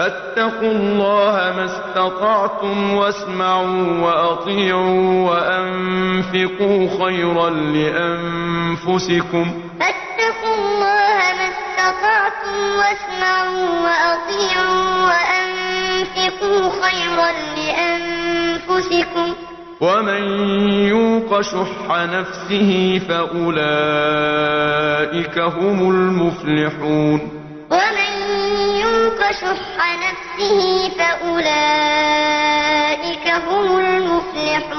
فاتقوا الله ما استطعتم واسمعوا وأطيعوا وأنفقوا خيرا لأنفسكم فاتقوا الله ما استطعتم واسمعوا وأطيعوا وأنفقوا خيرا لأنفسكم. ومن يوق شح نفسه فأولئك هم المفلحون. شح نفسه فأولئك هم المفلحون.